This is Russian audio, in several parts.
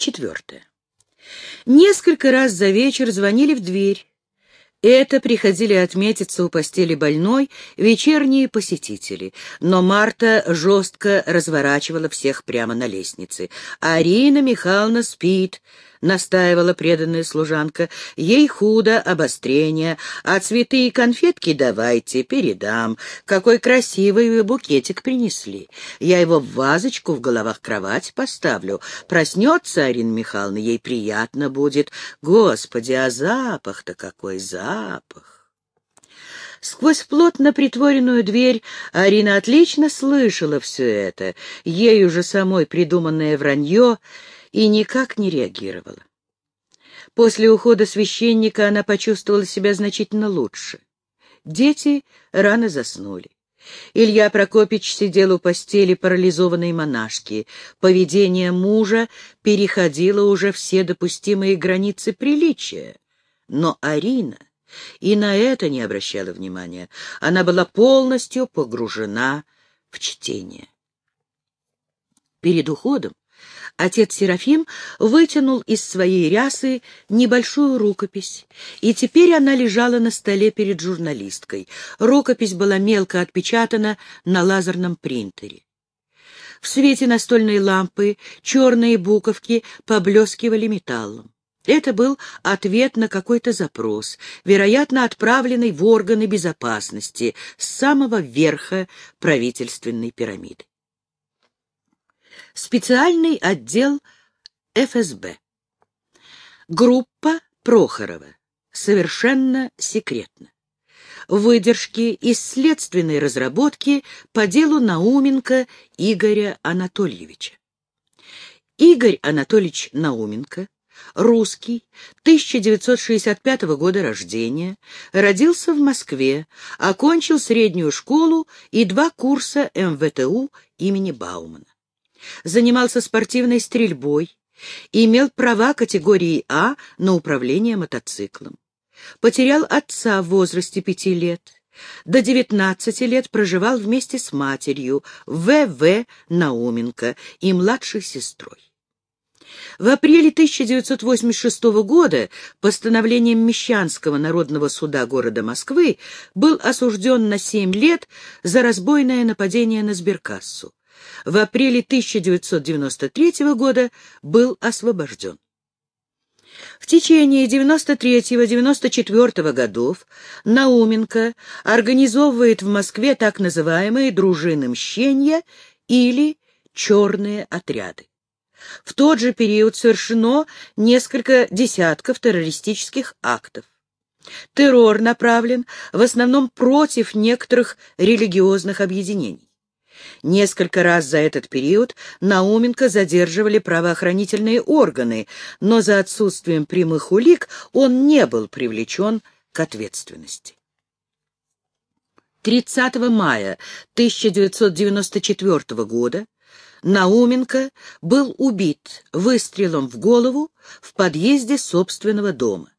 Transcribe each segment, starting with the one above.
Четвертое. Несколько раз за вечер звонили в дверь. Это приходили отметиться у постели больной вечерние посетители, но Марта жестко разворачивала всех прямо на лестнице. «Арина Михайловна спит», — настаивала преданная служанка. «Ей худо, обострение, а цветы и конфетки давайте, передам. Какой красивый вы букетик принесли. Я его в вазочку в головах кровать поставлю. Проснется Арина Михайловна, ей приятно будет. Господи, а запах-то какой запах!» Сквозь плотно притворенную дверь Арина отлично слышала все это, ею же самой придуманное вранье — и никак не реагировала. После ухода священника она почувствовала себя значительно лучше. Дети рано заснули. Илья Прокопич сидел у постели парализованной монашки. Поведение мужа переходило уже все допустимые границы приличия. Но Арина и на это не обращала внимания. Она была полностью погружена в чтение. Перед уходом Отец Серафим вытянул из своей рясы небольшую рукопись, и теперь она лежала на столе перед журналисткой. Рукопись была мелко отпечатана на лазерном принтере. В свете настольной лампы черные буковки поблескивали металлом. Это был ответ на какой-то запрос, вероятно, отправленный в органы безопасности с самого верха правительственной пирамиды специальный отдел ФСБ. Группа Прохорова. Совершенно секретно. Выдержки из следственной разработки по делу Науменко Игоря Анатольевича. Игорь Анатольевич Науменко, русский, 1965 года рождения, родился в Москве, окончил среднюю школу и два курса МВТУ имени Баумана занимался спортивной стрельбой, имел права категории А на управление мотоциклом. Потерял отца в возрасте пяти лет. До девятнадцати лет проживал вместе с матерью В.В. Науменко и младшей сестрой. В апреле 1986 года постановлением Мещанского народного суда города Москвы был осужден на семь лет за разбойное нападение на сберкассу в апреле 1993 года был освобожден. В течение 93-94 годов Науменко организовывает в Москве так называемые дружины мщения или черные отряды. В тот же период совершено несколько десятков террористических актов. Террор направлен в основном против некоторых религиозных объединений. Несколько раз за этот период Науменко задерживали правоохранительные органы, но за отсутствием прямых улик он не был привлечен к ответственности. 30 мая 1994 года Науменко был убит выстрелом в голову в подъезде собственного дома.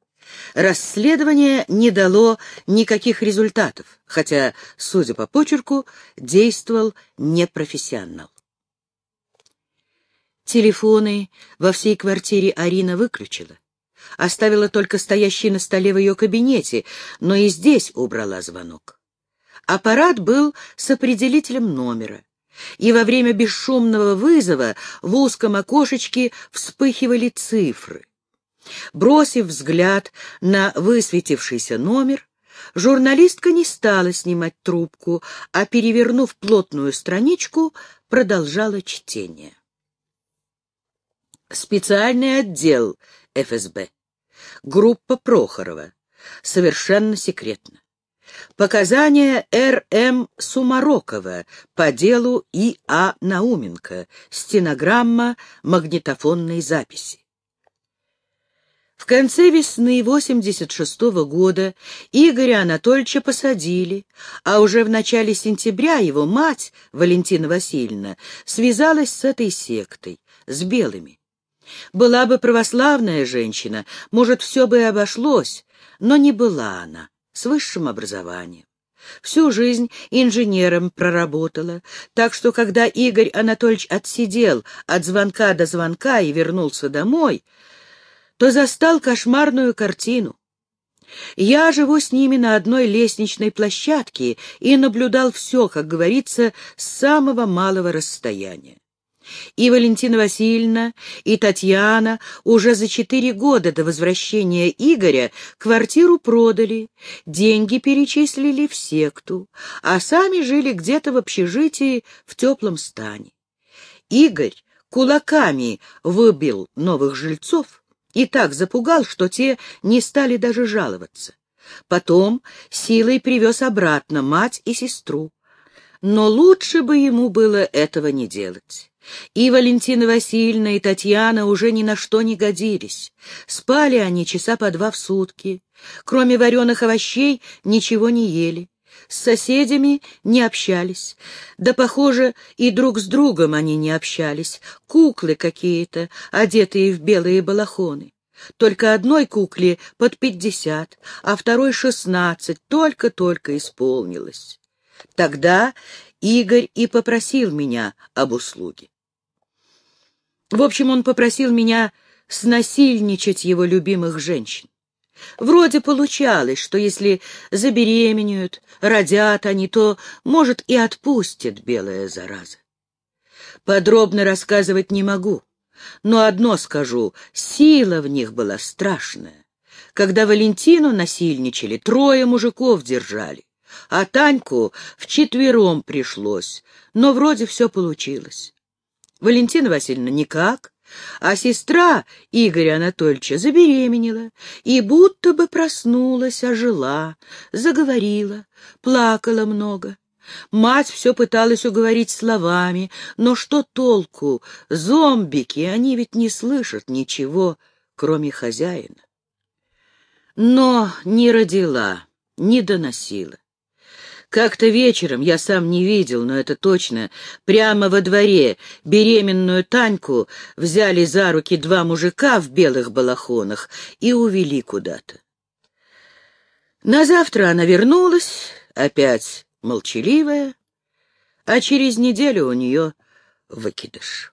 Расследование не дало никаких результатов, хотя, судя по почерку, действовал непрофессионал. Телефоны во всей квартире Арина выключила. Оставила только стоящий на столе в ее кабинете, но и здесь убрала звонок. Аппарат был с определителем номера, и во время бесшумного вызова в узком окошечке вспыхивали цифры. Бросив взгляд на высветившийся номер, журналистка не стала снимать трубку, а, перевернув плотную страничку, продолжала чтение. Специальный отдел ФСБ. Группа Прохорова. Совершенно секретно. Показания Р.М. Сумарокова по делу И.А. Науменко. Стенограмма магнитофонной записи. В конце весны 86 -го года Игоря Анатольевича посадили, а уже в начале сентября его мать, Валентина Васильевна, связалась с этой сектой, с белыми. Была бы православная женщина, может, все бы и обошлось, но не была она, с высшим образованием. Всю жизнь инженером проработала, так что когда Игорь Анатольевич отсидел от звонка до звонка и вернулся домой, то застал кошмарную картину. Я живу с ними на одной лестничной площадке и наблюдал все, как говорится, с самого малого расстояния. И Валентина Васильевна, и Татьяна уже за четыре года до возвращения Игоря квартиру продали, деньги перечислили в секту, а сами жили где-то в общежитии в теплом стане. Игорь кулаками выбил новых жильцов и так запугал, что те не стали даже жаловаться. Потом силой привез обратно мать и сестру. Но лучше бы ему было этого не делать. И Валентина Васильевна, и Татьяна уже ни на что не годились. Спали они часа по два в сутки. Кроме вареных овощей ничего не ели. С соседями не общались. Да, похоже, и друг с другом они не общались. Куклы какие-то, одетые в белые балахоны. Только одной кукле под пятьдесят, а второй шестнадцать, только-только исполнилось. Тогда Игорь и попросил меня об услуге. В общем, он попросил меня снасильничать его любимых женщин. Вроде получалось, что если забеременеют, родят они, то, может, и отпустит белая зараза. Подробно рассказывать не могу, но одно скажу — сила в них была страшная. Когда Валентину насильничали, трое мужиков держали, а Таньку вчетвером пришлось, но вроде все получилось. Валентина Васильевна никак, а сестра Игоря Анатольевича забеременела и будто бы проснулась, ожила, заговорила, плакала много. Мать все пыталась уговорить словами, но что толку? Зомбики, они ведь не слышат ничего, кроме хозяина. Но не родила, не доносила. Как-то вечером, я сам не видел, но это точно, прямо во дворе беременную Таньку взяли за руки два мужика в белых балахонах и увели куда-то. На завтра она вернулась, опять молчаливая, а через неделю у нее выкидыш.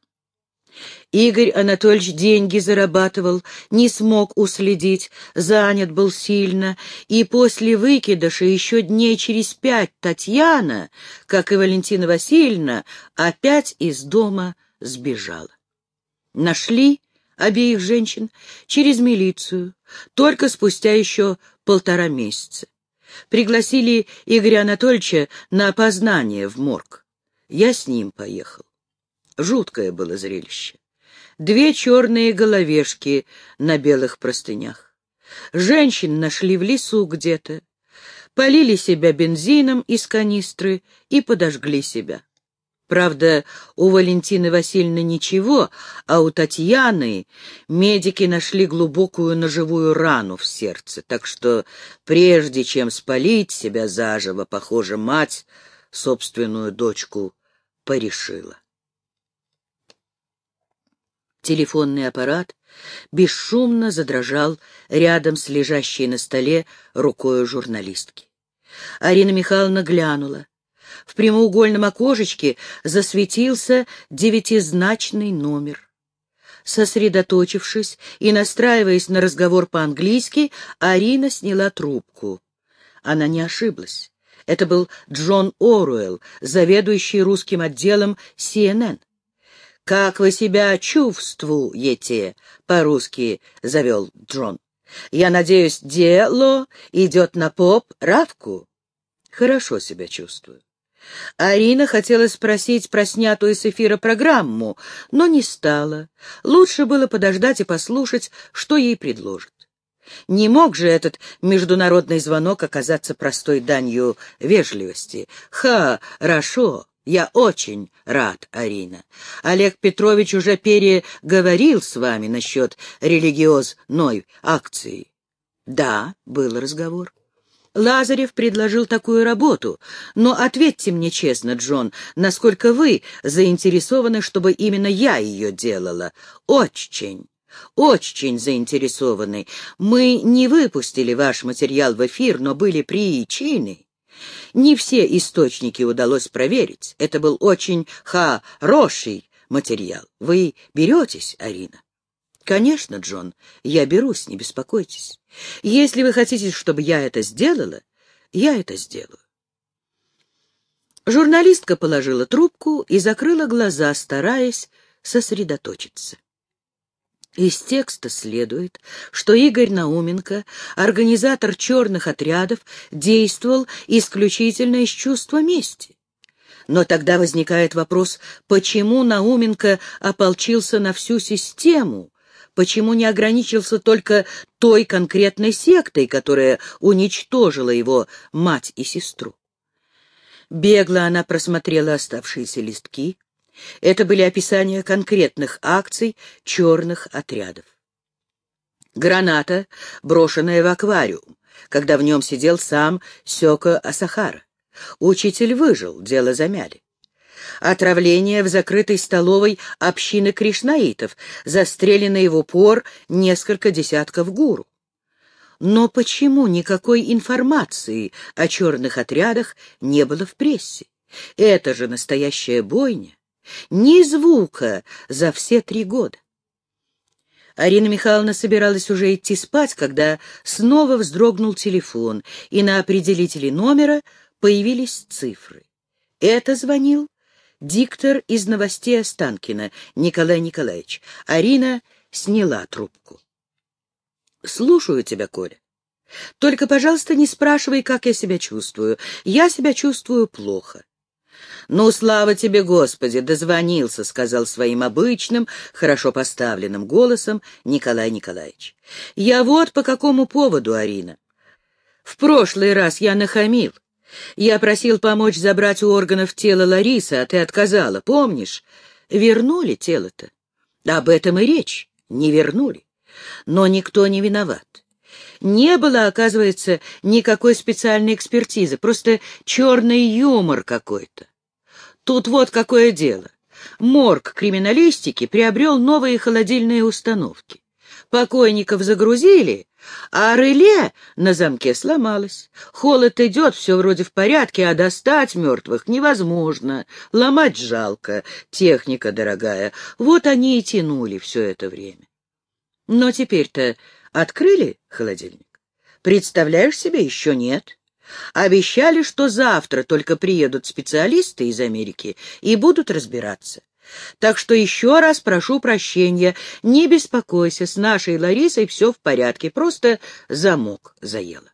Игорь Анатольевич деньги зарабатывал, не смог уследить, занят был сильно, и после выкидыша еще дней через пять Татьяна, как и Валентина Васильевна, опять из дома сбежала. Нашли обеих женщин через милицию, только спустя еще полтора месяца. Пригласили Игоря Анатольевича на опознание в морг. Я с ним поехал. Жуткое было зрелище две черные головешки на белых простынях. Женщин нашли в лесу где-то, полили себя бензином из канистры и подожгли себя. Правда, у Валентины Васильевны ничего, а у Татьяны медики нашли глубокую ножевую рану в сердце, так что прежде чем спалить себя заживо, похоже, мать собственную дочку порешила. Телефонный аппарат бесшумно задрожал рядом с лежащей на столе рукой журналистки. Арина Михайловна глянула. В прямоугольном окошечке засветился девятизначный номер. Сосредоточившись и настраиваясь на разговор по-английски, Арина сняла трубку. Она не ошиблась. Это был Джон Оруэлл, заведующий русским отделом CNN. «Как вы себя чувствуете?» — по-русски завел Джон. «Я надеюсь, дело идет на поп-равку?» «Хорошо себя чувствую». Арина хотела спросить про снятую с эфира программу, но не стала. Лучше было подождать и послушать, что ей предложат. Не мог же этот международный звонок оказаться простой данью вежливости. «Хорошо, я очень рад, Арина. Олег Петрович уже переговорил с вами насчет религиозной акции. Да, был разговор. Лазарев предложил такую работу, но ответьте мне честно, Джон, насколько вы заинтересованы, чтобы именно я ее делала? Очень. Очень заинтересованы. Мы не выпустили ваш материал в эфир, но были причины. Не все источники удалось проверить. Это был очень хороший материал. Вы беретесь, Арина? Конечно, Джон, я берусь, не беспокойтесь. Если вы хотите, чтобы я это сделала, я это сделаю. Журналистка положила трубку и закрыла глаза, стараясь сосредоточиться. Из текста следует, что Игорь Науменко, организатор черных отрядов, действовал исключительно из чувства мести. Но тогда возникает вопрос, почему Науменко ополчился на всю систему, почему не ограничился только той конкретной сектой, которая уничтожила его мать и сестру. Бегло она просмотрела оставшиеся листки, это были описания конкретных акций черных отрядов. Граната, брошенная в аквариум, когда в нем сидел сам Сёко Асахара. Учитель выжил, дело замяли. Отравление в закрытой столовой общины кришнаитов, застреленный в упор несколько десятков гуру. Но почему никакой информации о черных отрядах не было в прессе? Это же настоящая бойня. Ни звука за все три года. Арина Михайловна собиралась уже идти спать, когда снова вздрогнул телефон, и на определителе номера появились цифры. Это звонил диктор из новостей Останкина Николай Николаевич. Арина сняла трубку. «Слушаю тебя, Коля. Только, пожалуйста, не спрашивай, как я себя чувствую. Я себя чувствую плохо. «Ну, слава тебе, Господи, дозвонился», — сказал своим обычным, хорошо поставленным голосом Николай Николаевич. «Я вот по какому поводу, Арина. В прошлый раз я нахамил. Я просил помочь забрать у органов тело Ларисы, а ты отказала, помнишь? Вернули тело-то? Об этом и речь. Не вернули. Но никто не виноват. Не было, оказывается, никакой специальной экспертизы, просто черный юмор какой-то. Тут вот какое дело. Морг криминалистики приобрел новые холодильные установки. Покойников загрузили, а реле на замке сломалось. Холод идет, все вроде в порядке, а достать мертвых невозможно. Ломать жалко, техника дорогая. Вот они и тянули все это время. Но теперь-то открыли холодильник? Представляешь себе, еще нет. Обещали, что завтра только приедут специалисты из Америки и будут разбираться. Так что еще раз прошу прощения, не беспокойся, с нашей Ларисой все в порядке, просто замок заело.